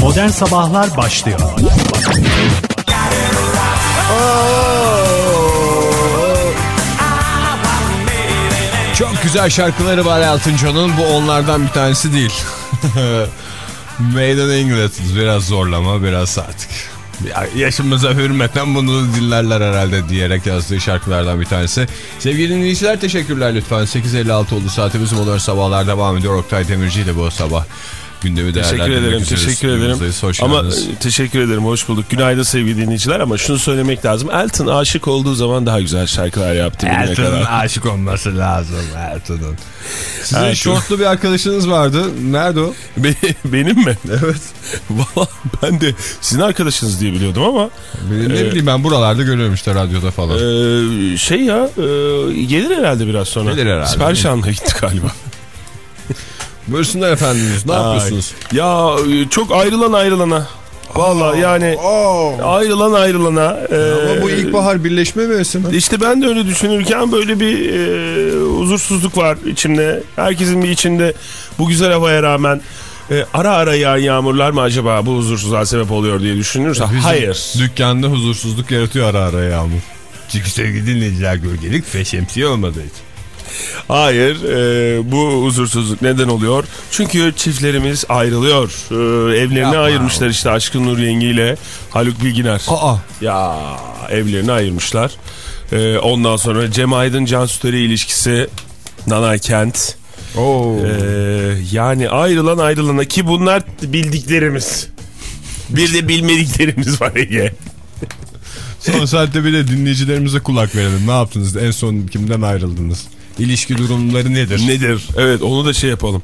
Modern Sabahlar başlıyor. Çok güzel şarkıları var Elton John'un. Bu onlardan bir tanesi değil. Made in England. Biraz zorlama, biraz artık. Ya yaşımıza hürmeten bunu dinlerler herhalde diyerek yazdığı şarkılardan bir tanesi. Sevgili dinleyiciler teşekkürler lütfen. 8.56 oldu saatimiz modern sabahlar devam ediyor. Oktay Demirci ile bu sabah gündemi Teşekkür ederim, teşekkür ederim. Hoş ama geldiniz. e, teşekkür ederim, hoş bulduk. Günaydın sevgili dinleyiciler ama şunu söylemek lazım. Elton aşık olduğu zaman daha güzel şarkılar yaptı. Elton'un aşık olması lazım Elton'un. Sizin Elton. şortlu bir arkadaşınız vardı. Nerede o? Be- benim mi? Evet. Valla ben de sizin arkadaşınız diye biliyordum ama Benim ne bileyim ben buralarda görüyorum işte radyoda falan. e, şey ya e, gelir herhalde biraz sonra. Gelir herhalde. Sipariş almaya gitti galiba. Buyursunlar efendimiz ne yapıyorsunuz? Ay. Ya e, çok ayrılan ayrılana. Valla yani ayrılan ayrılana. e, Ama bu ilkbahar birleşme mevsimi. İşte ben de öyle düşünürken böyle bir e, huzursuzluk var içimde. Herkesin bir içinde bu güzel havaya rağmen e, ara ara yağan yağmurlar mı acaba bu huzursuzluğa sebep oluyor diye düşünürse Bizim hayır. Dükkanda huzursuzluk yaratıyor ara ara yağmur. Çünkü sevgili dinleyiciler gölgelik ve şemsiye olmadığı için. Hayır e, bu huzursuzluk neden oluyor? Çünkü çiftlerimiz ayrılıyor. E, evlerini Yapma. ayırmışlar işte Aşkın Nur Yengi ile Haluk Bilginer. Aa. Ya evlerini ayırmışlar. E, ondan sonra Cem Aydın Cansu Tere ilişkisi Nanay Kent. Oo. Ee, yani ayrılan ayrılana ki bunlar bildiklerimiz. Bir de bilmediklerimiz var Ege. Son saatte bir de dinleyicilerimize kulak verelim. Ne yaptınız? En son kimden ayrıldınız? İlişki durumları nedir? Nedir? Evet onu da şey yapalım.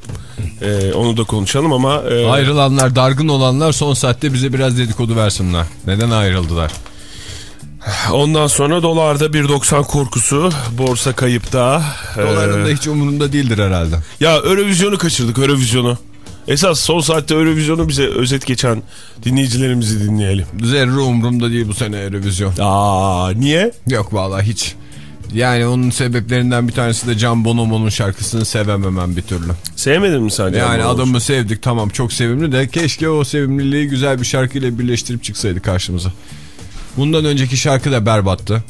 Ee, onu da konuşalım ama... e, Ayrılanlar, dargın olanlar son saatte bize biraz dedikodu versinler. Neden ayrıldılar? Ondan sonra dolarda 1.90 korkusu, borsa kayıpta. Doların da Ee, hiç umurunda değildir herhalde. ya Eurovision'u kaçırdık Eurovision'u. Esas son saatte Eurovision'u bize özet geçen dinleyicilerimizi dinleyelim. Zerre umurumda değil bu sene Eurovision. Aa niye? Yok vallahi hiç. Yani onun sebeplerinden bir tanesi de Can Bonomo'nun şarkısını sevememem bir türlü. Sevmedin mi sen? Yani adamı sevdik tamam çok sevimli de keşke o sevimliliği güzel bir şarkıyla birleştirip çıksaydı karşımıza. Bundan önceki şarkı da berbattı.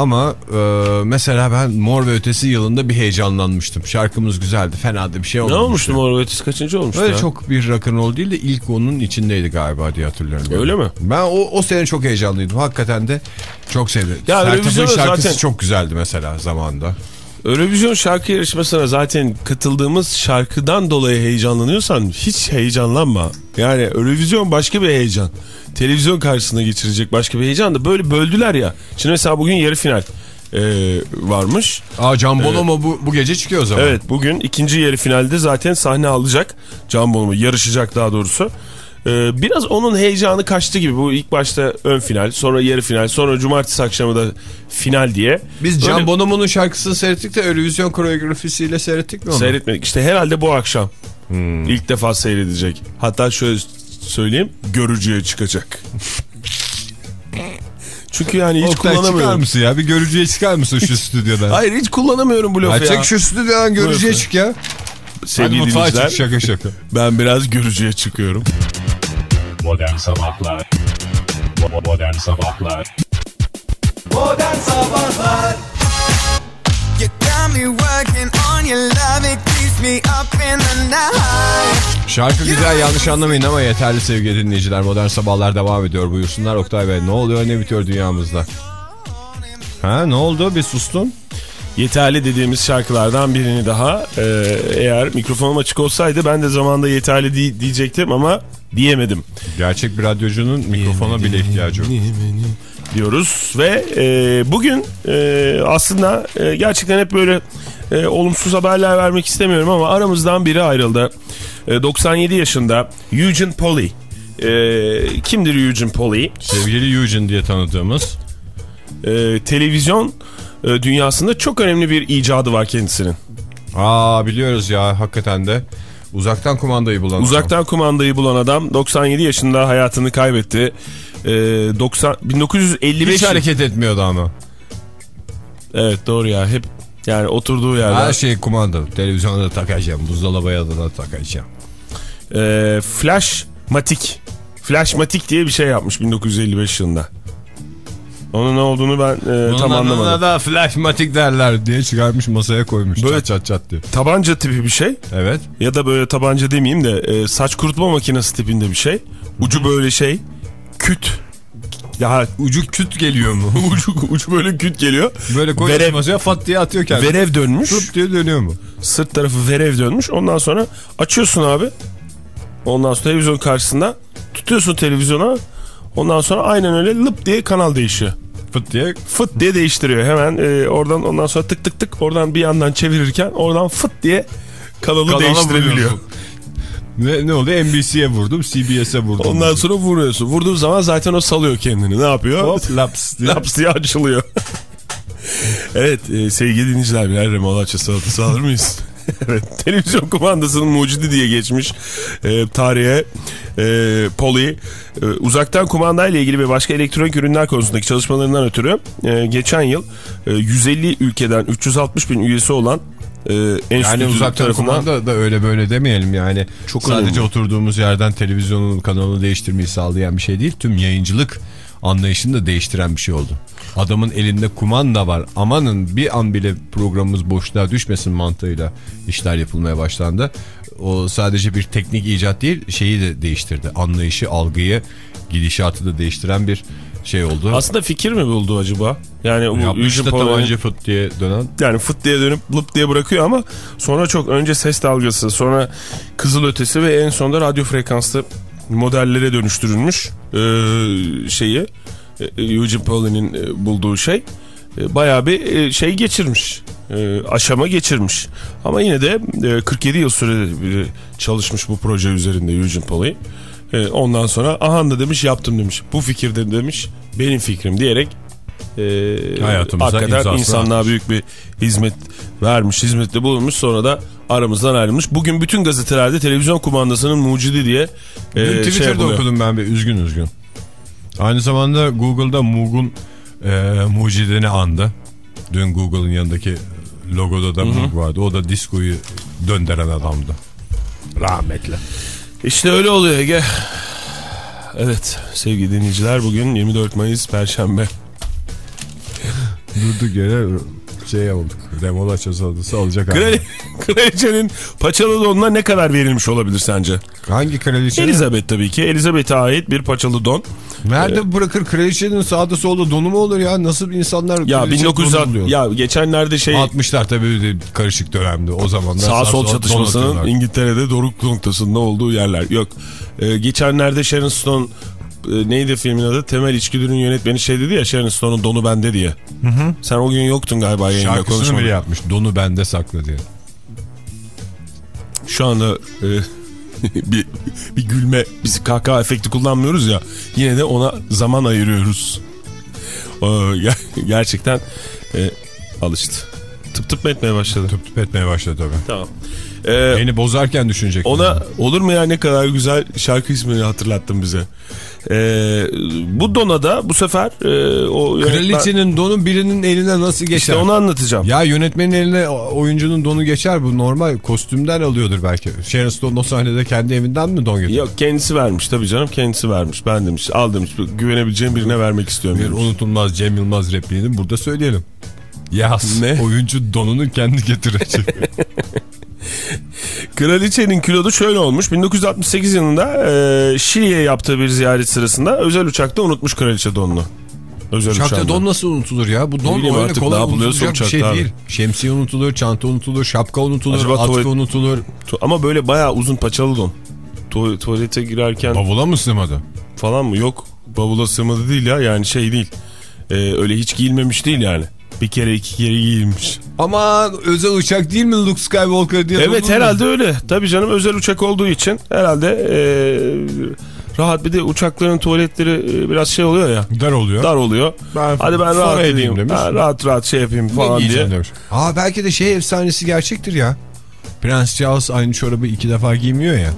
Ama e, mesela ben Mor ve Ötesi yılında bir heyecanlanmıştım. Şarkımız güzeldi. Fena da bir şey Ne olmamıştı. olmuştu Mor ve Ötesi kaçıncı olmuştu Öyle ya? çok bir rock'n'roll değil de ilk onun içindeydi galiba diye hatırlıyorum. Öyle mi? Ben o, o sene çok heyecanlıydım. Hakikaten de çok sevdim. Ya Sertab'ın şarkısı zaten- çok güzeldi mesela zamanında. Eurovision şarkı yarışmasına zaten katıldığımız şarkıdan dolayı heyecanlanıyorsan hiç heyecanlanma. Yani Eurovision başka bir heyecan. Televizyon karşısında geçirecek başka bir heyecan da böyle böldüler ya. Şimdi mesela bugün yarı final e, varmış. Aa Can Bonomo bu, bu gece çıkıyor o zaman. Evet bugün ikinci yarı finalde zaten sahne alacak. Can Bonomo yarışacak daha doğrusu. E, biraz onun heyecanı kaçtı gibi. Bu ilk başta ön final sonra yarı final sonra cumartesi akşamı da final diye. Biz Can Böyle- Bonomo'nun şarkısını seyrettik de Eurovision koreografisiyle seyrettik mi onu? Seyretmedik. İşte herhalde bu akşam ilk defa seyredecek. Hatta şöyle söyleyeyim görücüye çıkacak. Çünkü yani hiç Oktay çıkar kullanamıyorum. mısın ya? Bir görücüye çıkar mısın şu stüdyodan? Hayır hiç kullanamıyorum bu Ya lafı ya. çek şu stüdyodan görücüye çık ya. Hadi Sevgili mutfağa dinleyiciler çık şaka şaka. ben biraz görücüye çıkıyorum. Modern Sabahlar Bo- Modern Sabahlar You got me working on your love, it keeps me up in the night. Şarkı güzel yanlış anlamayın ama yeterli sevgili dinleyiciler. Modern sabahlar devam ediyor buyursunlar. Oktay Bey ne oluyor ne bitiyor dünyamızda? Ha ne oldu bir sustun? Yeterli dediğimiz şarkılardan birini daha e, eğer mikrofonum açık olsaydı ben de zamanda yeterli di- diyecektim ama diyemedim. Gerçek bir radyocunun mikrofona bile ihtiyacı yok. diyoruz ve e, bugün e, aslında e, gerçekten hep böyle e, olumsuz haberler vermek istemiyorum ama aramızdan biri ayrıldı. E, 97 yaşında Eugene Polly. E, kimdir Eugene Polly? Sevgili Eugene diye tanıdığımız. E, televizyon e, dünyasında çok önemli bir icadı var kendisinin. Aa biliyoruz ya hakikaten de. Uzaktan kumandayı bulan. Uzaktan kumandayı bulan adam 97 yaşında hayatını kaybetti. E, 90 1955 Hiç hareket etmiyordu ama. Evet doğru ya hep yani oturduğu yerde. Her şey kumanda. Televizyona da takacağım. Buzdolabıya da takacağım. e, Flashmatic. Flashmatic diye bir şey yapmış 1955 yılında. Onun ne olduğunu ben e, tam Bunun anlamadım. adına da flashmatik derler diye çıkarmış masaya koymuş. Böyle- Çat çat çat diye. Tabanca tipi bir şey. Evet. Ya da böyle tabanca demeyeyim de e, saç kurutma makinesi tipinde bir şey. Ucu böyle şey. Küt. Ya Ucu küt geliyor mu? ucu, ucu böyle küt geliyor. Böyle koymuş Verev- masaya fat diye atıyor kendini. Verev dönmüş. Fırt diye dönüyor mu? Sırt tarafı verev dönmüş. Ondan sonra açıyorsun abi. Ondan sonra televizyon karşısında tutuyorsun televizyona. Ondan sonra aynen öyle lıp diye kanal değişiyor. Fıt diye. Fıt diye değiştiriyor. Hemen e, oradan ondan sonra tık tık tık oradan bir yandan çevirirken oradan fıt diye kanalı Kanala değiştirebiliyor. Ne, ne oldu? NBC'ye vurdum, CBS'e vurdum. Ondan sonra vuruyorsun. Vurduğun zaman zaten o salıyor kendini. Ne yapıyor? Hop laps diye. Laps diye açılıyor. evet e, sevgili dinleyiciler birer remolaça salatası alır mıyız? evet televizyon kumandasının mucidi diye geçmiş e, tarihe e, Poli e, uzaktan kumandayla ilgili ve başka elektronik ürünler konusundaki çalışmalarından ötürü e, geçen yıl e, 150 ülkeden 360 bin üyesi olan e, Yani uzaktan tarafından kumanda da öyle böyle demeyelim yani. Çok Sadece önemli. oturduğumuz yerden televizyonun kanalını değiştirmeyi sağlayan bir şey değil. Tüm yayıncılık anlayışını da değiştiren bir şey oldu. Adamın elinde kumanda var. Amanın bir an bile programımız boşluğa düşmesin mantığıyla işler yapılmaya başlandı. O sadece bir teknik icat değil şeyi de değiştirdi. Anlayışı, algıyı, gidişatı da değiştiren bir şey oldu. aslında fikir mi buldu acaba? Yani bu Eugene tabanca fıt diye dönen. yani fıt diye dönüp lıp diye bırakıyor ama sonra çok önce ses dalgası sonra kızıl ötesi ve en sonunda radyo frekanslı modellere dönüştürülmüş e, şeyi e, Eugene Polly'nin e, bulduğu şey e, bayağı bir e, şey geçirmiş e, aşama geçirmiş. Ama yine de e, 47 yıl süre e, çalışmış bu proje üzerinde Eugene Polly E, ondan sonra aha da demiş yaptım demiş. Bu fikirde demiş benim fikrim diyerek e, Hayatımıza hakikaten insanlığa büyük bir hizmet vermiş, hizmette bulunmuş sonra da aramızdan ayrılmış. Bugün bütün gazetelerde televizyon kumandasının mucidi diye Dün e, şey Twitter'da yapılıyor. okudum ben bir üzgün üzgün. Aynı zamanda Google'da Moog'un e, mucidini andı. Dün Google'ın yanındaki logoda da Moog vardı. O da diskoyu döndüren adamdı. Rahmetli. İşte öyle oluyor Ege. Evet sevgili dinleyiciler bugün 24 Mayıs Perşembe. Durduk yere şey olduk. Remola çasadısı alacak abi. Krali, kraliçenin paçalı donuna ne kadar verilmiş olabilir sence? Hangi kraliçe? Elizabeth tabii ki. Elizabeth'e ait bir paçalı don. Nerede bırakır kraliçenin sağda solda donu mu olur ya? Nasıl insanlar Ya kraliçe 1900 donu buluyor? ya geçenlerde şey 60'lar tabii bir karışık dönemde o zamanlar. sağ sol don çatışmasının. İngiltere'de doruk noktasında olduğu yerler. Yok. Ee, geçenlerde Sharon Stone neydi filmin adı? Temel İçgüdü'nün yönetmeni şey dedi ya Sharon Stone'un donu bende diye. Sen o gün yoktun galiba yayında Şarkısını konuşmadın. bile yapmış. Donu bende sakla diye. Şu anda e, bir, bir gülme, biz kahkaha efekti kullanmıyoruz ya. Yine de ona zaman ayırıyoruz. Ee, ger- gerçekten e, alıştı. Tıp tıp etmeye başladı? Tüp tüp etmeye başladı tabii. Tamam. Ee, Beni bozarken düşünecek. Ona olur mu ya ne kadar güzel şarkı ismini hatırlattın bize. Ee, bu Dona'da bu sefer e, o yönetmen- Kraliçenin donu birinin eline nasıl geçer? işte onu anlatacağım. Ya yönetmenin eline oyuncunun donu geçer bu normal kostümden alıyordur belki. Sharon Stone o sahnede kendi evinden mi don getiriyor? Yok kendisi vermiş tabii canım kendisi vermiş. Ben demiş al demiş güvenebileceğim birine vermek istiyorum. Bir demiş. unutulmaz Cem Yılmaz repliğini burada söyleyelim. Yaz. Ne? Oyuncu donunu kendi getirecek. Kraliçenin kilodu şöyle olmuş. 1968 yılında e, Şili'ye yaptığı bir ziyaret sırasında özel uçakta unutmuş kraliçe donunu. Özel Uçakta uçağında. don nasıl unutulur ya? Bu don öyle kolay unutulacak bir şey abi. değil. Şemsiye unutulur, çanta unutulur, şapka unutulur, Acaba atkı tuvalet- unutulur. Tu- Ama böyle bayağı uzun paçalı don. Tu- tuvalete girerken Bavula mı sığmadı? falan mı? Yok. Bavula sığmadı değil ya yani şey değil. Ee, öyle hiç giyilmemiş değil yani. Bir kere iki kere giyilmiş. Ama özel uçak değil mi Luke Skywalker diye. Evet herhalde öyle. Tabii canım özel uçak olduğu için herhalde ee, rahat bir de uçakların tuvaletleri ee, biraz şey oluyor ya. Dar oluyor. Dar oluyor. Ben Hadi ben rahat edeyim edeyim. demiş. Ha, rahat rahat şey yapayım falan diye. demiş. Aa belki de şey efsanesi gerçektir ya. Prens Charles aynı çorabı iki defa giymiyor ya.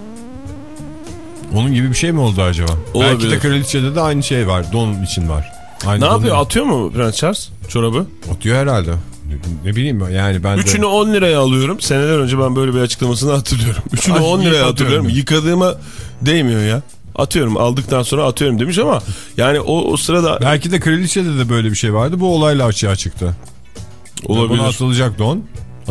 Onun gibi bir şey mi oldu acaba? Belki Olabilir. de kraliçede de aynı şey var. Don için var. Aynı Ne yapıyor? için. Atıyor mu Prens Charles çorabı? Atıyor herhalde. Ne bileyim yani ben de... Üçünü 10 liraya alıyorum. Seneler önce ben böyle bir açıklamasını hatırlıyorum. Üçünü Ay, 10 liraya hatırlıyorum. Yıkadığıma değmiyor ya. Atıyorum aldıktan sonra atıyorum demiş ama yani o, o sırada Belki de kraliçede de böyle bir şey vardı. Bu olayla açığa çıktı. olabilir. Buna atılacak don.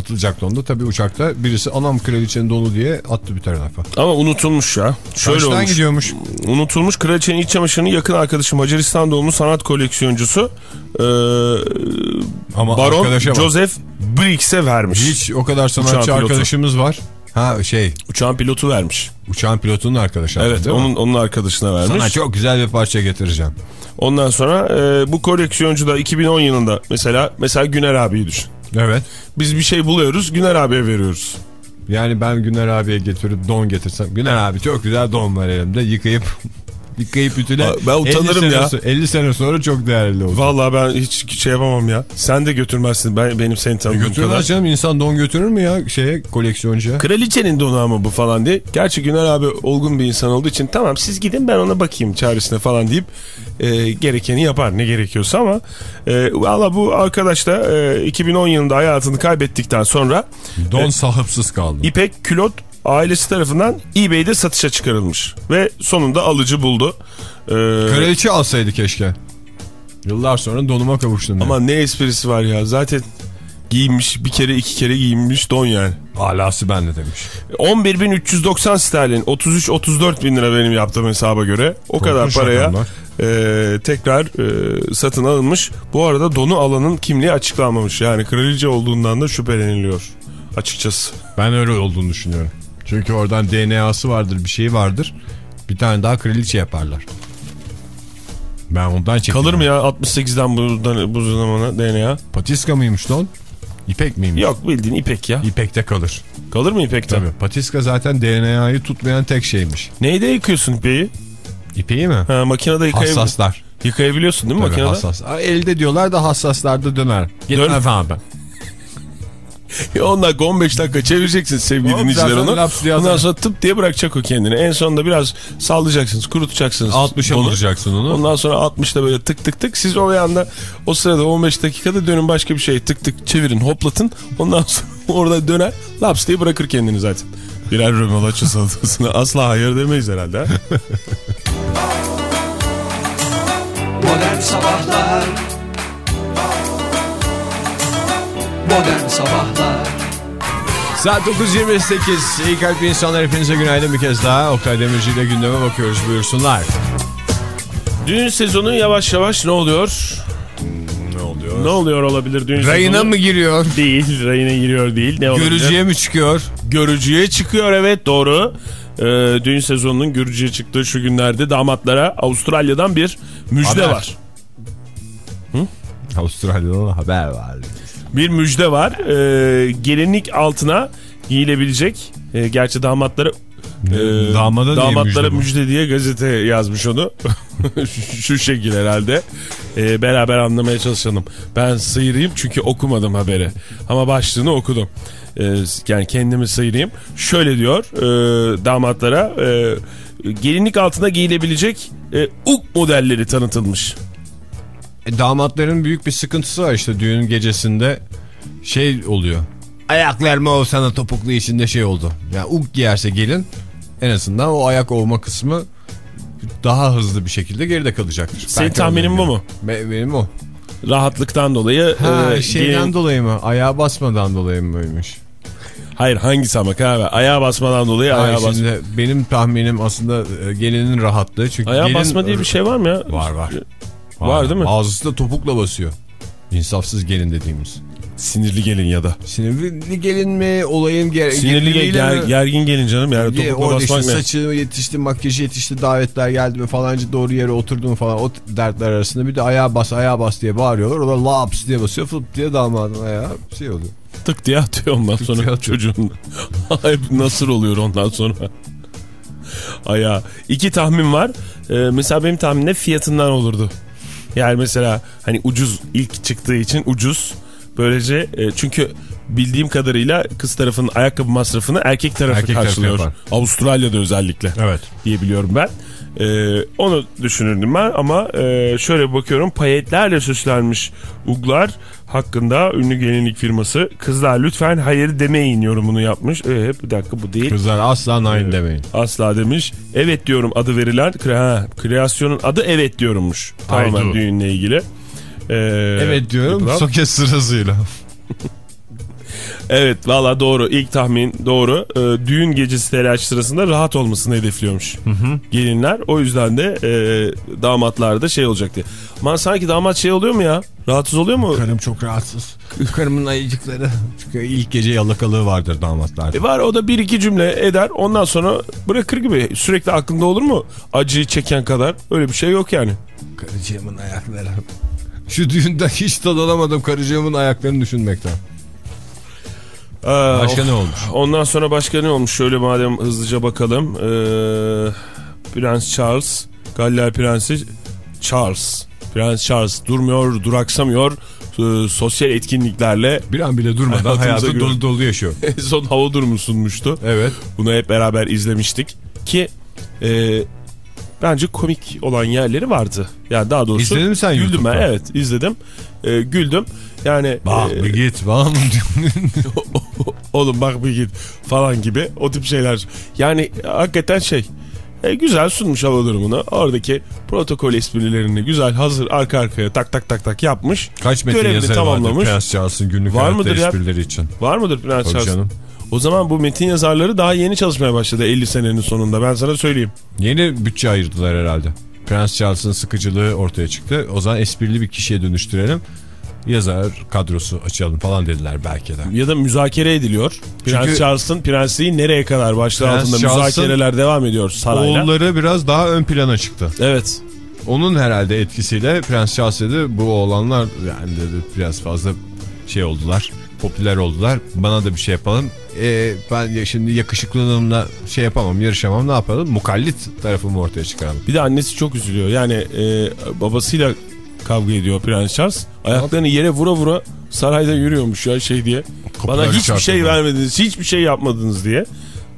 Atılacak don da tabii uçakta birisi anam kraliçenin donu diye attı bir tarafa. Ama unutulmuş ya. Şöyle Kaçtan olmuş. gidiyormuş? Unutulmuş kraliçenin iç çamaşırını yakın arkadaşı Macaristan doğumlu sanat koleksiyoncusu e, Ama Baron. Joseph Brix'e vermiş. Hiç o kadar Uçağın sanatçı pilotu. arkadaşımız var. Ha şey Uçağın pilotu vermiş. uçağın pilotunun arkadaşı. Evet mi? onun onun arkadaşına vermiş. Sana çok güzel bir parça getireceğim. Ondan sonra e, bu koleksiyoncu da 2010 yılında mesela mesela Güner abiyi düşün. Evet. Biz bir şey buluyoruz Güner abiye veriyoruz. Yani ben Güner abiye getirip don getirsem. Güner abi çok güzel don var elimde. Yıkayıp ütüle. Aa, ben 50 utanırım sene ya. so- 50 sene sonra çok değerli olur. Vallahi ben hiç şey yapamam ya. Sen de götürmezsin ben benim seni tanıdığım kadar. Götürmez canım insan don götürür mü ya şeye koleksiyoncuya? Kraliçenin donu ama bu falan diye. Gerçi Güner abi olgun bir insan olduğu için tamam siz gidin ben ona bakayım çaresine falan deyip e, gerekeni yapar ne gerekiyorsa ama e, valla bu arkadaş da e, 2010 yılında hayatını kaybettikten sonra Don sahipsiz kaldı. İpek külot ailesi tarafından eBay'de satışa çıkarılmış ve sonunda alıcı buldu. E, Kraliçe alsaydı keşke. Yıllar sonra donuma kavuştum. ama ne esprisi var ya zaten giyinmiş bir kere iki kere giyinmiş don yani. alası bende demiş. 11.390 sterlin 33-34 bin lira benim yaptığım hesaba göre o kadar Korkunç paraya rakamlar. e, tekrar e, satın alınmış. Bu arada donu alanın kimliği açıklanmamış yani kraliçe olduğundan da şüpheleniliyor açıkçası. Ben öyle olduğunu düşünüyorum. Çünkü oradan DNA'sı vardır bir şey vardır. Bir tane daha kraliçe yaparlar. Ben ondan çektim. Kalır mı ya 68'den buradan, bu zamana DNA? Patiska mıymış don? İpek miymiş? Yok bildiğin ipek ya. İpekte kalır. Kalır mı ipekten? Tabii. Patiska zaten DNA'yı tutmayan tek şeymiş. Neyde yıkıyorsun ipeği? İpeği mi? Ha, makinede yıkayab Hassaslar. yıkayabiliyorsun değil mi Tabii makinede? hassas. Elde diyorlar da hassaslarda döner. Dön- Gitmez abi. Ya 10 dakika 15 dakika çevireceksin sevgili dinleyiciler onu. Ondan sonra tıp diye bırakacak o kendini. En sonunda biraz sallayacaksınız, kurutacaksınız. 60'a onu. vuracaksın onu. Ondan sonra 60'da böyle tık tık tık. Siz o yanda o sırada 15 dakikada dönün başka bir şey tık tık çevirin hoplatın. Ondan sonra orada döner laps diye bırakır kendini zaten. Birer römolaçı salatasına asla hayır demeyiz herhalde. ha? Modern Sabahlar Modern Sabahlar Saat 9.28. İyi kalp insanlar hepinize günaydın bir kez daha. Oktay Demirci ile gündeme bakıyoruz buyursunlar. Düğün sezonu yavaş yavaş ne oluyor? Ne oluyor? Ne oluyor olabilir düğün Rayına sezonu? mı giriyor? Değil, rayına giriyor değil. Ne olabilir? Görücüye mi çıkıyor? Görücüye çıkıyor evet doğru. Ee, düğün sezonunun görücüye çıktığı şu günlerde damatlara Avustralya'dan bir müjde Haber. var. Avustralya'dan haber var. Bir müjde var. Ee, gelinlik altına giyilebilecek. Ee, gerçi damatlara e, Damada damatlara müjde müjde diye gazete yazmış onu. şu, şu şekil herhalde. Ee, beraber anlamaya çalışalım. Ben sıyırayım çünkü okumadım haberi. Ama başlığını okudum. Ee, yani kendimi sıyırayım. Şöyle diyor e, damatlara e, gelinlik altına giyilebilecek e, uk modelleri tanıtılmış. E, damatların büyük bir sıkıntısı var işte düğün gecesinde şey oluyor. Ayaklarıma o sana topuklu içinde şey oldu. Yani uk giyerse gelin en azından o ayak ovma kısmı daha hızlı bir şekilde geride kalacaktır. Senin Belki tahminin bu mu? Be- benim o. Rahatlıktan dolayı Ha, e, şeyden gelin- dolayı mı? Ayağa basmadan dolayı mıymış? Hayır hangisi ama abi? Ayağa basmadan dolayı Ay, ayağa basma. benim tahminim aslında e, gelinin rahatlığı. Çünkü Ayağa gelin- basma diye bir şey var mı ya? Var var. Var değil mi? Ağzısı da topukla basıyor. İnsafsız gelin dediğimiz. Sinirli gelin ya da. Sinirli gelin mi olayın ger Sinirli ge- ger- mi? gergin gelin canım yani Diye topukla işte basmak ne? saçı yetişti, makyajı yetişti, davetler geldi mi falancı doğru yere oturdu mu falan o dertler arasında bir de ayağa bas ayağa bas diye bağırıyorlar. O da laps diye basıyor fıp diye damadın ayağı şey oluyor. Tık diye atıyor ondan diye sonra çocuğun. Hep nasır oluyor ondan sonra. Ayağa. İki tahmin var. Ee, mesela benim tahminim fiyatından olurdu. Yani mesela hani ucuz ilk çıktığı için ucuz. Böylece e, çünkü bildiğim kadarıyla kız tarafının ayakkabı masrafını erkek tarafı Erkek tarafı karşılıyor. yapar. Avustralya'da özellikle. Evet. diye biliyorum ben. Ee, onu düşünürdüm ben ama e, şöyle bakıyorum payetlerle süslenmiş uglar hakkında ünlü gelinlik firması kızlar lütfen hayır demeyin yorumunu yapmış. Ee, bir dakika bu değil. Kızlar asla nine demeyin. Asla demiş. Evet diyorum adı verilen kre ha, kreasyonun adı evet diyorummuş. Tamamen düğünle ilgili. Ee, Evet diyorum yapılan- soket sırasıyla. Evet valla doğru ilk tahmin doğru. Ee, düğün gecesi telaş sırasında rahat olmasını hedefliyormuş gelinler. O yüzden de e, damatlar da şey olacak Aman sanki damat şey oluyor mu ya? Rahatsız oluyor mu? Karım çok rahatsız. Karımın ayıcıkları. Çünkü ilk gece yalakalığı vardır damatlarda. E var o da bir iki cümle eder ondan sonra bırakır gibi. Sürekli aklında olur mu? Acıyı çeken kadar öyle bir şey yok yani. Karıcığımın ayakları. Şu düğünde hiç tad alamadım karıcığımın ayaklarını düşünmekten. Aa, Başka of. ne olmuş? Ondan sonra başka ne olmuş? Şöyle madem hızlıca bakalım. Ee, Prens Charles, Galler Prensi Charles. Prens Charles durmuyor, duraksamıyor. Ee, sosyal etkinliklerle Bir an bile durmadan hayatı dolu dolu yaşıyor. en son hava durumu sunmuştu. Evet. Bunu hep beraber izlemiştik. Ki e, bence komik olan yerleri vardı. Yani daha doğrusu İzledin mi sen güldüm ben. Evet izledim. E, güldüm. Yani Bak e, bir git falan. oğlum bak bir git falan gibi o tip şeyler. Yani hakikaten şey e, güzel sunmuş hava durumunu. Oradaki protokol esprilerini güzel hazır arka arkaya tak tak tak tak yapmış. Kaç metin yazarı vardır tamamlamış. Prens Charles'ın günlük Var mıdır ya? esprileri için? Var mıdır Prens Tabii Charles? canım. O zaman bu metin yazarları daha yeni çalışmaya başladı 50 senenin sonunda ben sana söyleyeyim. Yeni bütçe ayırdılar herhalde. Prens Charles'ın sıkıcılığı ortaya çıktı. O zaman esprili bir kişiye dönüştürelim. Yazar kadrosu açalım falan dediler belki de. Ya da müzakere ediliyor. Prens Çünkü- Charles'ın prensliği nereye kadar başlığı Prens altında Charles'ın müzakereler devam ediyor sarayla. Oğulları biraz daha ön plana çıktı. Evet. Onun herhalde etkisiyle Prens Charles dedi bu oğlanlar yani dedi biraz fazla şey oldular. Popüler oldular. Bana da bir şey yapalım. Ee, ben ya şimdi yakışıklılığımla şey yapamam, yarışamam. Ne yapalım? Mukallit tarafımı ortaya çıkaralım. Bir de annesi çok üzülüyor. Yani e, babasıyla kavga ediyor Prens Charles. Ayaklarını yere vura vura sarayda yürüyormuş ya şey diye. Bana Kapıları hiçbir şey çarptırdı. vermediniz, hiçbir şey yapmadınız diye.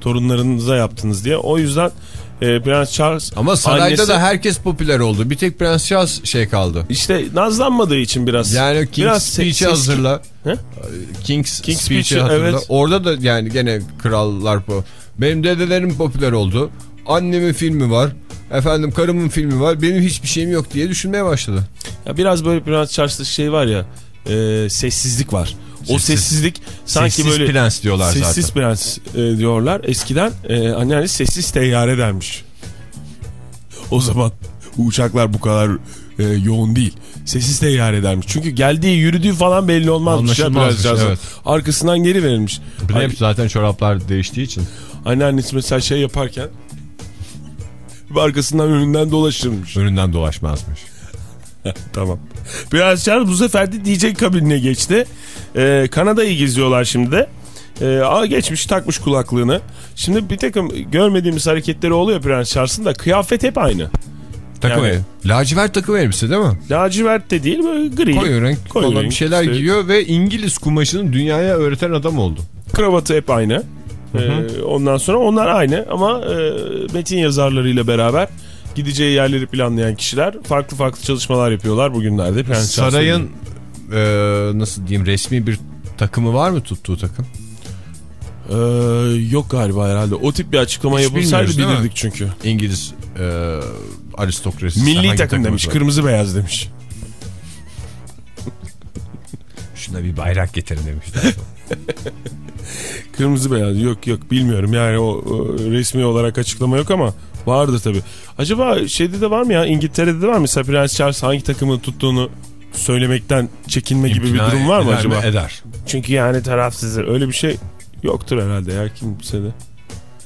Torunlarınıza yaptınız diye. O yüzden e, Prens Charles Ama sarayda annesi- da herkes popüler oldu. Bir tek Prens Charles şey kaldı. işte nazlanmadığı için biraz. Yani King's biraz Speech'i hazırla. He? King's, King's Speech'i Speech'i, hazırla. evet. Orada da yani gene krallar bu. Benim dedelerim popüler oldu. Annemin filmi var. Efendim karımın filmi var. Benim hiçbir şeyim yok diye düşünmeye başladı. Ya biraz böyle Prens Charles'ta şey var ya e, sessizlik var. O Sessiz. sessizlik sanki Sessiz böyle prens diyorlar sessiz zaten. prens e, diyorlar. Eskiden e, anneannesi sessiz teyyare dermiş. O zaman uçaklar bu kadar e, yoğun değil. Sessiz teyyare dermiş. Çünkü geldiği yürüdüğü falan belli olmazmış. ya Anlaşılmazmış, Charles'ın. evet. Arkasından geri verilmiş. Bir Ay- hep zaten çoraplar değiştiği için. Anneannesi mesela şey yaparken arkasından önünden dolaşırmış. Önünden dolaşmazmış. Tamam. Prens Charles bu sefer de DJ kabinine geçti. Ee, Kanada'yı geziyorlar şimdi de. Ee, aa geçmiş takmış kulaklığını. Şimdi bir takım görmediğimiz hareketleri oluyor Prens Charles'ın da kıyafet hep aynı. Takım Yani- Lacivert takım elbise değil mi? Lacivert de değil böyle gri. Koyu renk Koyu falan renk, bir şeyler işte. giyiyor ve İngiliz kumaşını dünyaya öğreten adam oldu. Kravatı hep aynı. Ee, ondan sonra onlar aynı ama e, metin yazarlarıyla beraber gideceği yerleri planlayan kişiler farklı farklı çalışmalar yapıyorlar bugünlerde. Prens Sarayın e, nasıl diyeyim resmi bir takımı var mı tuttuğu takım? Ee, yok galiba herhalde. O tip bir açıklama Hiç yapılsaydı bilirdik çünkü. İngiliz e, aristokrasisi. Milli takım takımı demiş. var? Kırmızı beyaz demiş. Şuna bir bayrak getirin demişler. Kırmızı beyaz. Yok yok bilmiyorum. Yani o, o resmi olarak açıklama yok ama vardı tabii. Acaba şeyde de var mı ya? İngiltere'de de var mı? Mesela Prens Charles hangi takımı tuttuğunu söylemekten çekinme gibi bir İmtina durum var mı acaba? Eder. Çünkü yani tarafsızı öyle bir şey yoktur herhalde ya kimsede.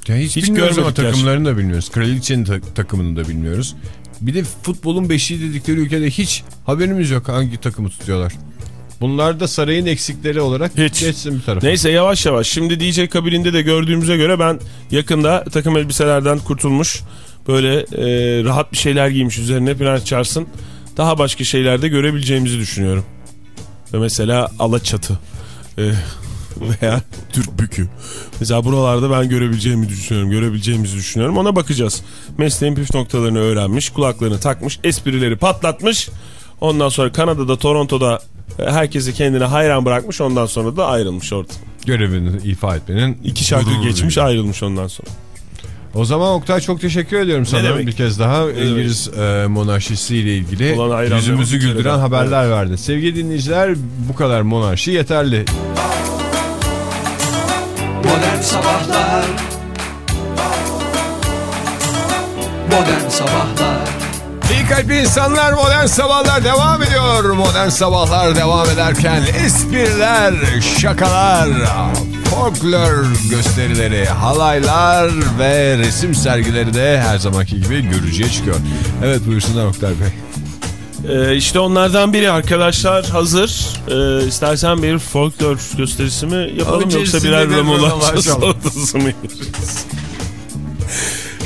Ya hiç, Hiç bilmiyoruz ama takımlarını da bilmiyoruz. Kraliçenin ta- takımını da bilmiyoruz. Bir de futbolun beşiği dedikleri ülkede hiç haberimiz yok hangi takımı tutuyorlar. Bunlar da sarayın eksikleri olarak Hiç. geçsin bir tarafa. Neyse yavaş yavaş. Şimdi DJ kabininde de gördüğümüze göre ben yakında takım elbiselerden kurtulmuş. Böyle e, rahat bir şeyler giymiş üzerine Prens Charles'ın daha başka şeylerde görebileceğimizi düşünüyorum. Ve mesela Alaçatı e, veya Türk Bükü. Mesela buralarda ben görebileceğimi düşünüyorum. Görebileceğimizi düşünüyorum. Ona bakacağız. Mesleğin püf noktalarını öğrenmiş. Kulaklarını takmış. Esprileri patlatmış. Ondan sonra Kanada'da Toronto'da Herkesi kendine hayran bırakmış ondan sonra da ayrılmış orada. Görevini ifa etmenin İki şarkı geçmiş duyuyor. ayrılmış ondan sonra. O zaman Oktay çok teşekkür ediyorum sana demek? bir kez daha İngiliz e, monarşisiyle ilgili Ulan hayran yüzümüzü demek güldüren haberler verdi. Sevgili dinleyiciler bu kadar monarşi yeterli. Modern Sabahlar Modern Sabahlar İyi kalpli insanlar modern sabahlar devam ediyor. Modern sabahlar devam ederken espriler, şakalar, folklor gösterileri, halaylar ve resim sergileri de her zamanki gibi görücüye çıkıyor. Evet buyursunlar Oktay Bey. Ee, işte onlardan biri arkadaşlar hazır. Ee, istersen bir folklor gösterisi mi yapalım yoksa birer bir remoulade remoulade salatası mı?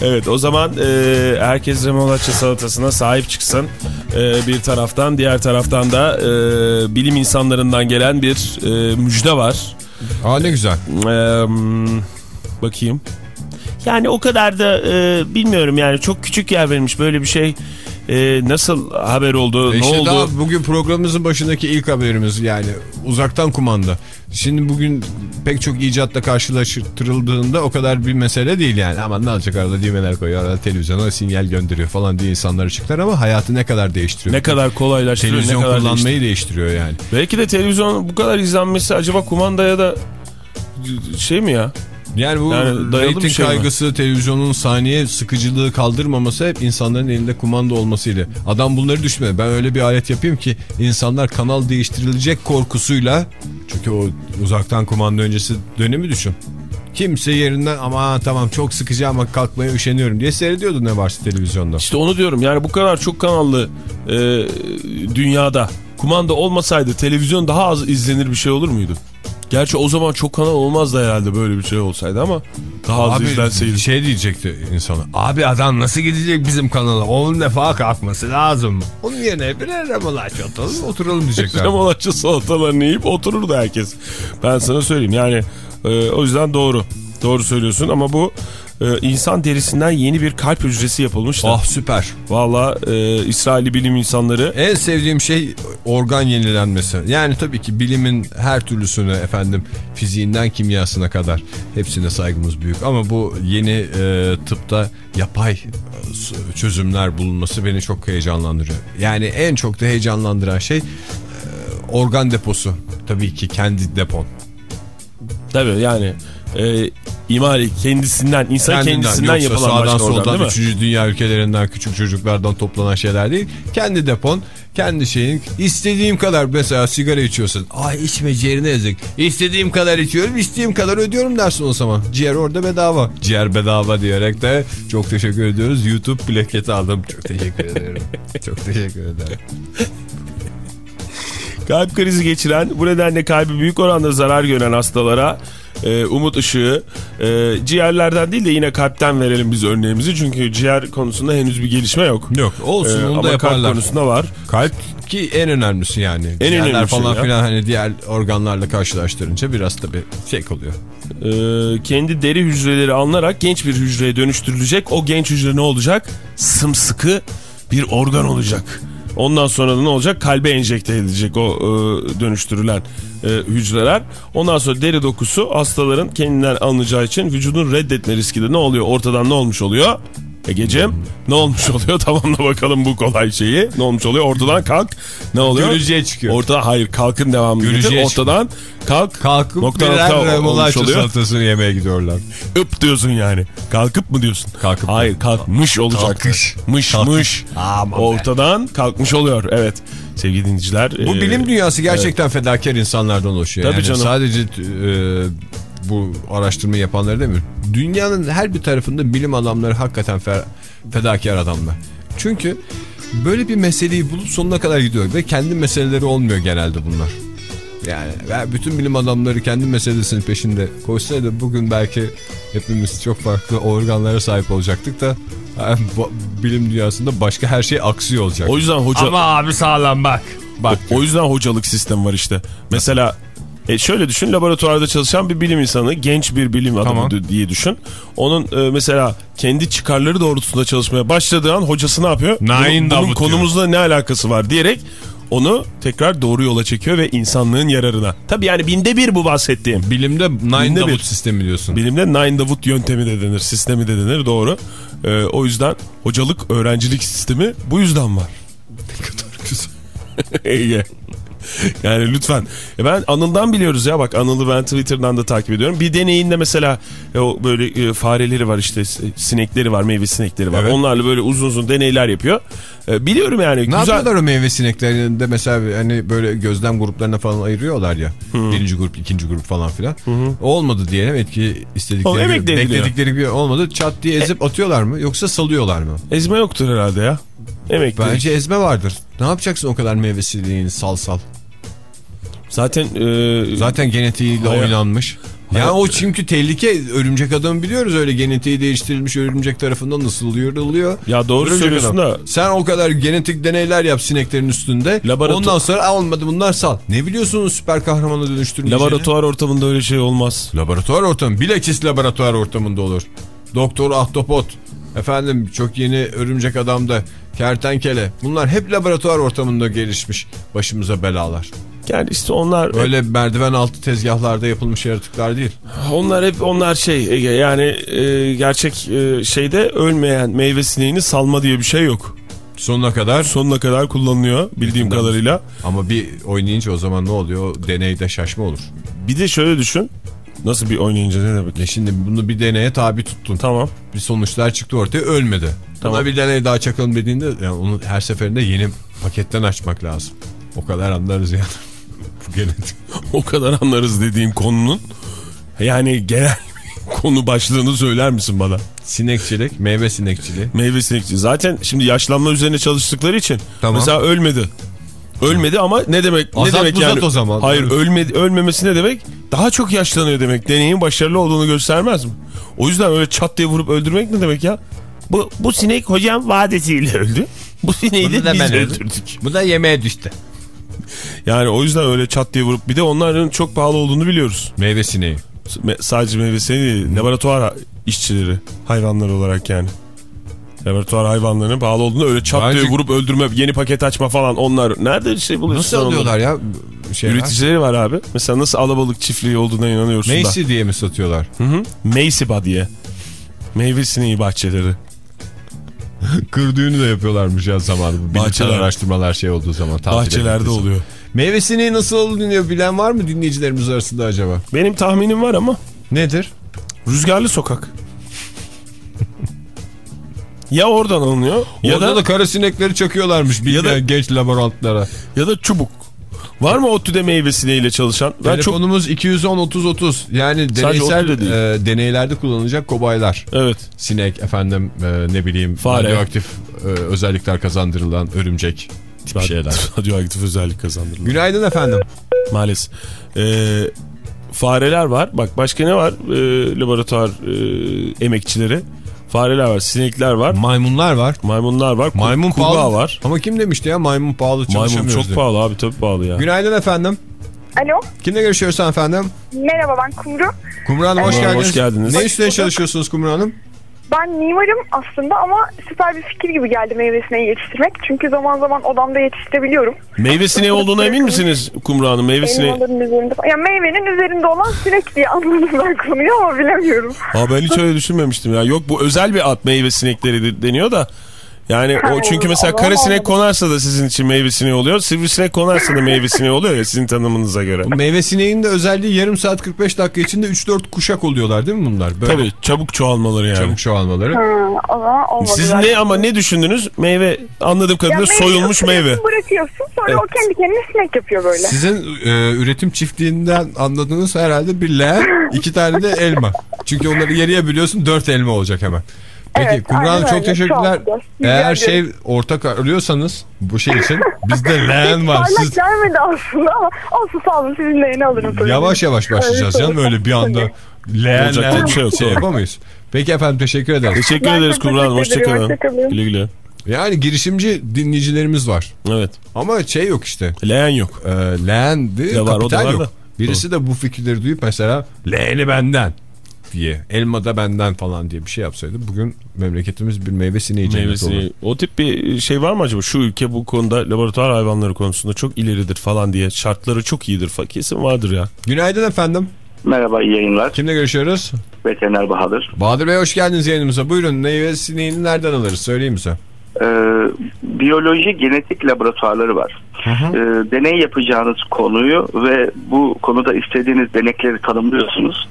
Evet o zaman e, herkes remoulade salatasına sahip çıksın. E, bir taraftan diğer taraftan da e, bilim insanlarından gelen bir e, müjde var. Aa ne güzel. Ee, bakayım. Yani o kadar da e, bilmiyorum yani çok küçük yer verilmiş böyle bir şey e, nasıl haber oldu E ne işte oldu? daha bugün programımızın başındaki ilk haberimiz yani uzaktan kumanda. Şimdi bugün pek çok icatla karşılaştırıldığında o kadar bir mesele değil yani. Ama ne olacak arada düğmeler koyuyor arada televizyona sinyal gönderiyor falan diye insanlar açıklar ama hayatı ne kadar değiştiriyor. Ne kadar kolaylaştırıyor ne Televizyon kadar kullanmayı değiştiriyor. değiştiriyor yani. Belki de televizyon bu kadar izlenmesi acaba kumandaya da şey mi ya? Yani bu Yani reyting şey mi? kaygısı, televizyonun saniye sıkıcılığı kaldırmaması hep insanların elinde kumanda olmasıyla. Adam bunları düşünmedi. Ben öyle bir alet yapayım ki insanlar kanal değiştirilecek korkusuyla çünkü o uzaktan kumanda öncesi dönemi düşün. Kimse yerinden ama tamam çok sıkıcı ama kalkmaya üşeniyorum diye seyrediyordu ne varsa televizyonda. İşte onu diyorum yani bu kadar çok kanallı e, dünyada kumanda olmasaydı televizyon daha az izlenir bir şey olur muydu? Gerçi o zaman çok kanal olmazdı herhalde böyle bir şey olsaydı ama daha az izlenseydi. şey diyecekti insana. Abi adam nasıl gidecek bizim kanala? 10 defa kalkması lazım. Onun yerine birer remolaç atalım oturalım diyecekler. Remolatçı salatalarını yiyip otururdu herkes. Ben sana söyleyeyim yani e, o yüzden doğru. Doğru söylüyorsun ama bu e, insan derisinden yeni bir kalp hücresi yapılmış. Ah süper. Valla e, İsrailli bilim insanları En sevdiğim şey organ yenilenmesi. Yani tabii ki bilimin her türlüsünü efendim fiziğinden kimyasına kadar hepsine saygımız büyük. Ama bu yeni e, tıpta yapay e, çözümler bulunması beni çok heyecanlandırıyor. Yani en çok da heyecanlandıran şey e, organ deposu. Tabii ki kendi depon. tabii yani e, imali kendisinden insan Kendinden, kendisinden yoksa yapılan sağdan başka soldan mi? 3. dünya ülkelerinden küçük çocuklardan toplanan şeyler değil. Kendi depon, kendi şeyin. istediğim kadar mesela sigara içiyorsun. Ay içme ciğerine yazık. İstediğim kadar içiyorum, istediğim kadar ödüyorum dersin o zaman. Ciğer orada bedava. Ciğer bedava diyerek de çok teşekkür ediyoruz. YouTube plaketi aldım. Çok teşekkür ederim. çok teşekkür ederim. Kalp krizi geçiren bu nedenle kalbi büyük oranda zarar gören hastalara e, umut ışığı e, ciğerlerden değil de yine kalpten verelim biz örneğimizi. Çünkü ciğer konusunda henüz bir gelişme yok. Yok olsun E, onu ama da yaparlar. kalp konusunda var. Kalp ki en önemlisi yani. En önemli Ciğerler şey falan ya. filan hani diğer organlarla karşılaştırınca biraz tabii şey oluyor. e, kendi deri hücreleri alınarak genç bir hücreye dönüştürülecek. O genç hücre ne olacak? Sımsıkı bir organ olacak. Ondan sonra da ne olacak? Kalbe enjekte edilecek o e, dönüştürülen e, hücreler. Ondan sonra deri dokusu hastaların kendinden alınacağı için vücudun reddetme riski de ne oluyor? Ortadan ne olmuş oluyor? Egeciğim ne olmuş oluyor? Tamamla bakalım bu kolay şeyi. Ne olmuş oluyor? Ortadan kalk. Ne oluyor? Görücüye çıkıyor. Ortada hayır kalkın devamı. Görücüye Ortadan kalk. Kalkıp nokta birer nokta olmuş remolaç oluyor. salatasını yemeye gidiyorlar. Öp diyorsun yani. Kalkıp mı diyorsun? Kalkıp. Hayır kalkmış olacak. Kalkış. Mış Kalkış. mış. Aman be. Ortadan kalkmış oluyor. Evet. Sevgili dinleyiciler. Bu e, bilim dünyası gerçekten fedakar insanlardan oluşuyor. Tabii yani canım. Sadece e, bu araştırmayı yapanları demiyorum. Dünyanın her bir tarafında bilim adamları hakikaten fe- fedakar adamlar. Çünkü böyle bir meseleyi bulup sonuna kadar gidiyor ve kendi meseleleri olmuyor genelde bunlar. Yani ve bütün bilim adamları kendi meselesinin peşinde koşsaydı bugün belki hepimiz çok farklı organlara sahip olacaktık da yani bilim dünyasında başka her şey aksıyor olacak. O yüzden hoca... Ama abi sağlam bak. Bak O yüzden hocalık sistemi var işte. Mesela e şöyle düşün laboratuvarda çalışan bir bilim insanı genç bir bilim adamı Tamam. diye düşün. Onun e, mesela kendi çıkarları doğrultusunda çalışmaya başladığı an hocası ne yapıyor? Nine bunun, bunun diyor. konumuzla ne alakası var diyerek onu tekrar doğru yola çekiyor ve insanlığın yararına. Tabii yani binde bir bu bahsettiğim. Bilimde Nine Binde Davut bir. sistemi diyorsun. Bilimde Nine Davut yöntemi de denir, sistemi de denir doğru. Ee, o yüzden hocalık, öğrencilik sistemi bu yüzden var. Ne kadar güzel. Yani lütfen. E ben Anıl'dan biliyoruz ya bak Anıl'ı ben Twitter'dan da takip ediyorum. Bir deneyinde mesela e, o böyle e, fareleri var işte sinekleri var meyve sinekleri var. Evet. Onlarla böyle uzun uzun deneyler yapıyor. E, biliyorum yani. Ne güzel. yapıyorlar o meyve sineklerinde mesela hani böyle gözlem gruplarına falan ayırıyorlar ya. Birinci grup, ikinci grup falan filan. Olmadı diyelim etki istedikleri, gibi, bekledikleri gibi olmadı. Çat diye ezip atıyorlar mı yoksa salıyorlar mı? Ezme yoktur herhalde ya. Emekli. Bence ezme vardır. Ne yapacaksın o kadar meyve sineğini sal sal. Zaten e, Zaten genetiğiyle Hayır. oynanmış. Ya o çünkü tehlike örümcek adamı biliyoruz öyle genetiği değiştirilmiş örümcek tarafından nasıl yoruluyor. Ya doğru Örümcek söylüyorsun adam. da- Sen o kadar genetik deneyler yap sineklerin üstünde. Laboratuvar- Ondan sonra "Aa, olmadı bunlar sal. Ne biliyorsunuz süper kahramana dönüştürmeyeceğini? laboratuvar ortamında öyle şey olmaz. Laboratuvar ortamı. Bilakis laboratuvar ortamında olur. Doktor Ahtapot. Efendim çok yeni örümcek adamda. Kertenkele. Bunlar hep laboratuvar ortamında gelişmiş. Başımıza belalar. Yani işte onlar Öyle merdiven altı tezgahlarda yapılmış yaratıklar değil. Onlar hep onlar şey Ege yani e, gerçek e, şeyde ölmeyen meyve sineğini salma diye bir şey yok. Sonuna kadar. Sonuna kadar kullanılıyor bildiğim Yakından. kadarıyla. Ama bir oynayınca o zaman ne oluyor? O deneyde şaşma olur. Bir de şöyle düşün. Nasıl bir oynayınca ne demek? Ya şimdi bunu bir deneye tabi tuttun. Tamam. Bir sonuçlar çıktı ortaya ölmedi. Tamam. Ama bir deney daha çakalım dediğinde yani onu her seferinde yeni paketten açmak lazım. O kadar anlarız yani. Bu genetik. O kadar anlarız dediğim konunun yani genel konu başlığını söyler misin bana? Sinekçilik, meyve sinekçiliği. Meyve sinekçi. Zaten şimdi yaşlanma üzerine çalıştıkları için Tamam. mesela ölmedi. Ölmedi ama ne demek ne Azat demek buzat yani? o zaman. Hayır Doğru. ölmedi ölmemesi ne demek? Daha çok yaşlanıyor demek. Deneyin başarılı olduğunu göstermez mi? O yüzden öyle çat diye vurup öldürmek ne demek ya? Bu bu sinek hocam vadesiyle öldü. Bu sineği de biz öldürdük. Bu da yemeğe düştü. Yani o yüzden öyle çat diye vurup bir de onların çok pahalı olduğunu biliyoruz. Meyve sineği. Me- sadece meyvesi değil, laboratuvar işçileri hayvanlar olarak yani. Laboratuvar hayvanlarının pahalı olduğunu öyle çat Bence- diye vurup öldürme, yeni paket açma falan onlar. Nerede şey buluyorsun? Nasıl alıyorlar ya şeyler? Üreticileri var abi. Mesela nasıl alabalık çiftliği olduğuna inanıyorsun da. Macy diye mi satıyorlar? Hı hı. Macy'ba diye. Meyve sineği bahçeleri. Kır düğünü de yapıyorlarmış ya zamanı. Bahçeler. araştırmalar şey olduğu zaman. Bahçelerde oluyor. Meyve sineği nasıl alınıyor bilen var mı dinleyicilerimiz arasında acaba? Benim tahminim var ama Nedir? rüzgarlı sokak. ya oradan alınıyor ya Orada da, da kara sinekleri çakıyorlarmış bir Ya da- genç laborantlara. ya da çubuk. Var mı ODTÜ'de meyve sineğiyle çalışan? Ben çok Telefonumuz 210 30 30. Yani deneysel değil. e, deneylerde kullanılacak kobaylar. Evet. Sinek efendim e, ne bileyim Fare. radyoaktif e, özellikler kazandırılan örümcek tipi şeyler. Radyoaktif özellik kazandırılıyor. Günaydın efendim. Maalesef. Ee, fareler var. Bak başka ne var? Ee, laboratuvar e, emekçileri. Fareler var, sinekler var, Maymunlar var. maymunlar var, Maymun kurbağa pahalı. var. Ama kim demişti ya maymun pahalı Maymun çalışamıyoruz çok diye. pahalı abi tabii pahalı ya. Günaydın efendim. Alo, Kimle görüşüyoruz efendim? merhaba ben Kumru. Kumru Hanım hoş Merhaba, geldiniz. hoş geldiniz. Ne üstüne çalışıyorsunuz Kumru Hanım? Ben mimarım aslında ama süper bir fikir gibi geldi meyvesine yetiştirmek. Çünkü zaman zaman odamda yetiştirebiliyorum. Meyve sineği olduğuna emin misiniz Kumru Hanım? Meyve sineği. Elmaların üzerinde. Ya meyvenin üzerinde olan sinek diye anladım ben konuyu ama bilemiyorum. Aa, ben hiç öyle düşünmemiştim ya. Yok bu özel bir at meyve sinekleri de- deniyor da. Yani Ha, o çünkü mesela tamam, kara sinek anladım. konarsa da sizin için meyve sineği oluyor. Sivrisinek konarsa da meyve sineği oluyor ya sizin tanımınıza göre. Bu meyve sineğinin de özelliği yarım saat 45 dakika içinde 3-4 kuşak oluyorlar değil mi bunlar? Böyle Tabii çabuk çoğalmaları yani. Çabuk çoğalmaları. Ha. Siz ne ama ne düşündünüz? Meyve anladığım kadarıyla meyve soyulmuş meyve. Bırakıyorsun sonra Evet. o kendi kendine sinek yapıyor böyle. Sizin e, üretim çiftliğinden anladığınız herhalde bir leğen, iki tane de elma. Çünkü onları yarıya biliyorsun dört elma olacak hemen. Peki Evet, Kumru Hanım çok teşekkürler. Çok Eğer şey ortak arıyorsanız bu şey için bizde leğen var. Parlak Siz gelmedi aslında ama olsun sağ olun sizinle yeni alırım. tabii. yavaş yavaş başlayacağız Öyle canım öyle bir anda leğen leğen bir şey şey yapamayız. Peki efendim teşekkür ederiz. Teşekkür Ben ederiz çok Kumru Hanım. teşekkür ederim, Hoşçakalın. Güle güle. Yani girişimci dinleyicilerimiz var. Evet. Ama şey yok işte. Leğen yok. E, leğendi Ya var, o da var yok. da. Birisi de bu fikirleri duyup mesela leğeni benden. Diye. Elma da benden falan diye bir şey yapsaydı. Bugün memleketimiz bir meyve sineği olur. O tip bir şey var mı acaba? Şu ülke bu konuda laboratuvar hayvanları konusunda çok ileridir falan diye. Şartları çok iyidir. Kesin vardır ya. Günaydın efendim. Merhaba iyi yayınlar. Kimle görüşüyoruz? Veteriner Bahadır. Bahadır Bey hoş geldiniz yayınımıza. Buyurun meyve sineğini nereden alırız? Söyleyeyim size. Ee, biyoloji genetik laboratuvarları var. Ee, deney yapacağınız konuyu ve bu konuda istediğiniz denekleri tanımlıyorsunuz.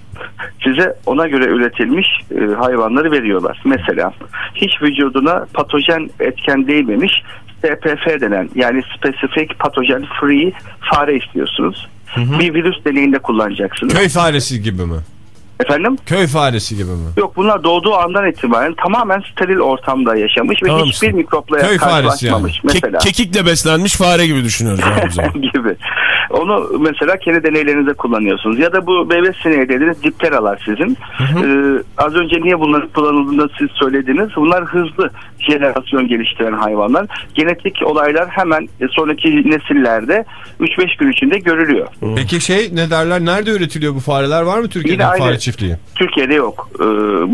Size ona göre üretilmiş e, hayvanları veriyorlar. Mesela hiç vücuduna patojen etken değmemiş SPF denen yani Specific Pathogen Free fare istiyorsunuz. Bir virüs deneyinde kullanacaksınız. Köy faresi gibi mi? Efendim? Köy faresi gibi mi? Yok bunlar doğduğu andan itibaren tamamen steril ortamda yaşamış ve Tamam. hiçbir mikropla Köy faresi karşılaşmamış. Ke- Mesela kekikle beslenmiş fare gibi düşünüyoruz gibi. Onu mesela kendi deneylerinize kullanıyorsunuz. Ya da bu meyve sineği dediğiniz dipteralar sizin. Ee, az önce niye bunların kullanıldığını siz söylediniz. Bunlar hızlı jenerasyon geliştiren hayvanlar. Genetik olaylar hemen sonraki nesillerde 3-5 gün içinde görülüyor. Peki şey ne derler? Nerede üretiliyor bu fareler? Var mı Türkiye'de Yine fare aynı. çiftliği? Türkiye'de yok. Ee,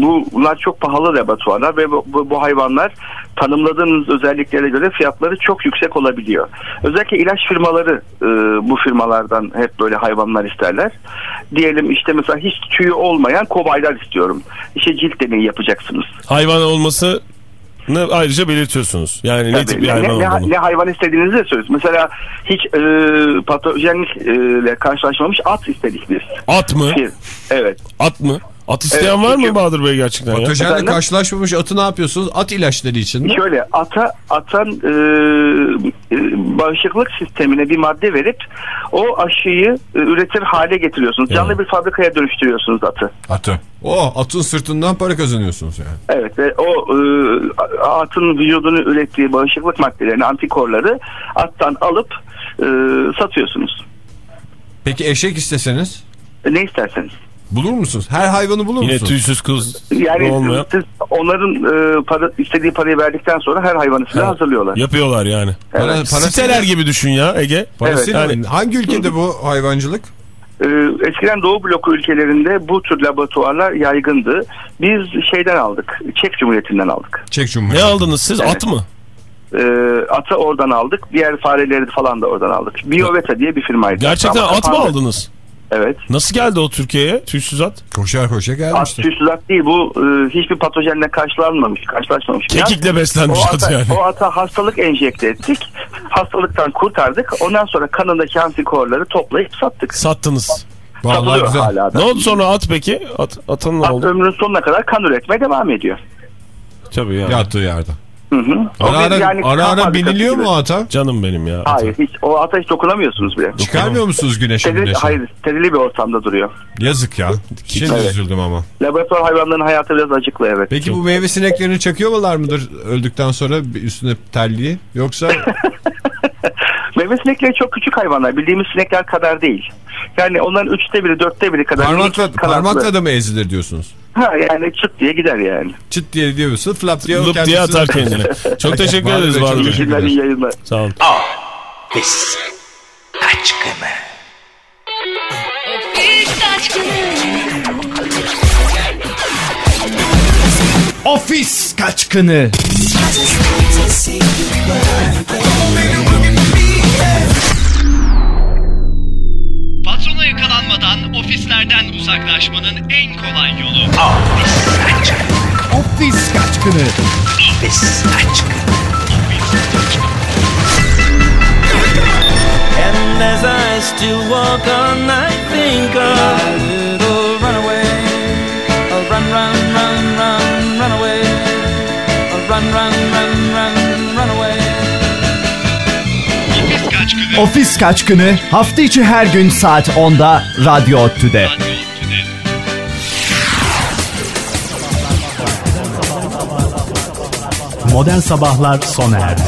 bu bunlar çok pahalı laboratuvarlar ve bu, bu, bu hayvanlar tanımladığınız özelliklere göre fiyatları çok yüksek olabiliyor. Özellikle ilaç firmaları e, bu firmalardan hep böyle hayvanlar isterler. Diyelim işte mesela hiç tüyü olmayan kobaylar istiyorum. İşte cilt deneyi yapacaksınız. Hayvan olması ayrıca belirtiyorsunuz. Yani ne Tabii. tip bir ne, hayvan ne, olduğunu. ne hayvan istediğinizi de söylüyorsunuz. Mesela hiç e, patojenlikle karşılaşmamış at istedik biz. At mı? Evet. At mı? At isteyen Evet, var mı Bahadır Bey gerçekten? Patojenle Efendim? karşılaşmamış atı ne yapıyorsunuz? At ilaçları için mi? Şöyle ata atan e, e, bağışıklık sistemine bir madde verip o aşıyı e, üretir hale getiriyorsunuz. Canlı Evet. bir fabrikaya dönüştürüyorsunuz atı. Atı. O atın sırtından para kazanıyorsunuz yani. Evet ve o e, atın vücudunu ürettiği bağışıklık maddelerini, antikorları attan alıp e, satıyorsunuz. Peki eşek isteseniz E, ne isterseniz. Bulur musunuz? Her hayvanı bulur Yine musunuz? tüysüz kız Yani olmuyor. siz onların e, para, istediği parayı verdikten sonra her hayvanı size Evet. hazırlıyorlar. Yapıyorlar yani. Para, Evet. Siteler gibi düşün ya Ege. Parasıyla Evet, yani- Hangi ülkede bu hayvancılık? Ee, eskiden Doğu bloku ülkelerinde bu tür laboratuvarlar yaygındı. Biz şeyden aldık. Çek Cumhuriyeti'nden aldık. Çek Ne Cumhuriyeti. aldınız siz? Evet. At mı? Ee, atı oradan aldık. Diğer fareleri falan da oradan aldık. Bioveta diye bir firmaydı. Gerçekten Ama at mı aldınız? Evet. Nasıl geldi o Türkiye'ye? Tüysüz at. Koşar koşa At gelmiştir. tüysüz at değil. Bu e, hiçbir patojenle karşılanmamış, karşılaşmamış. Kekikle beslenmiş o at ata, yani. o ata hastalık enjekte ettik. Hastalıktan kurtardık. Ondan sonra kanındaki antikorları toplayıp sattık. Sattınız. Vallahi Satılıyor güzel. hala da. Ne oldu sonra at peki? At, atın ne At oldu? ömrünün sonuna kadar kan üretmeye devam ediyor. Tabii ya. Yattığı yerde. Hı hı. O Ara ara, yani ara, biniliyor mu o ata? Canım benim ya. Hayır hiç o ata hiç dokunamıyorsunuz bile. Çıkarmıyor musunuz güneşe Steril, güneşe? hayır sterili bir ortamda duruyor. Yazık ya. Şimdi Evet. üzüldüm ama. Laboratuvar hayvanlarının hayatı biraz acıklı evet. Peki bu meyve sineklerini çakıyorlar mıdır öldükten sonra üstüne telliği? Yoksa Meyve sinekleri çok küçük hayvanlar. Bildiğimiz sinekler kadar değil. Yani onların üçte biri dörtte biri kadar. parmakla, parmakla da mı ezilir diyorsunuz? Ha yani çıt diye gider yani. Çıt diye diyorsun flap diye Lıp diye atar kendine. Çok teşekkür ederiz Bey, çok Bahadır Bey. teşekkür İyi günler iyi yayınlar. Sağ olun. Ofis kaçkını. Yakalanmadan ofislerden uzaklaşmanın en kolay yolu. Ofis kaçkını. And as I still walk on, I think of a little runaway. A run, run, run, run, run away. A run, run, run, run, run kaçkını. Ofis kaçkını hafta içi her gün saat 10'da Radyo Otü'de. Radyo Otü'de. Modern Sabahlar sona erdi.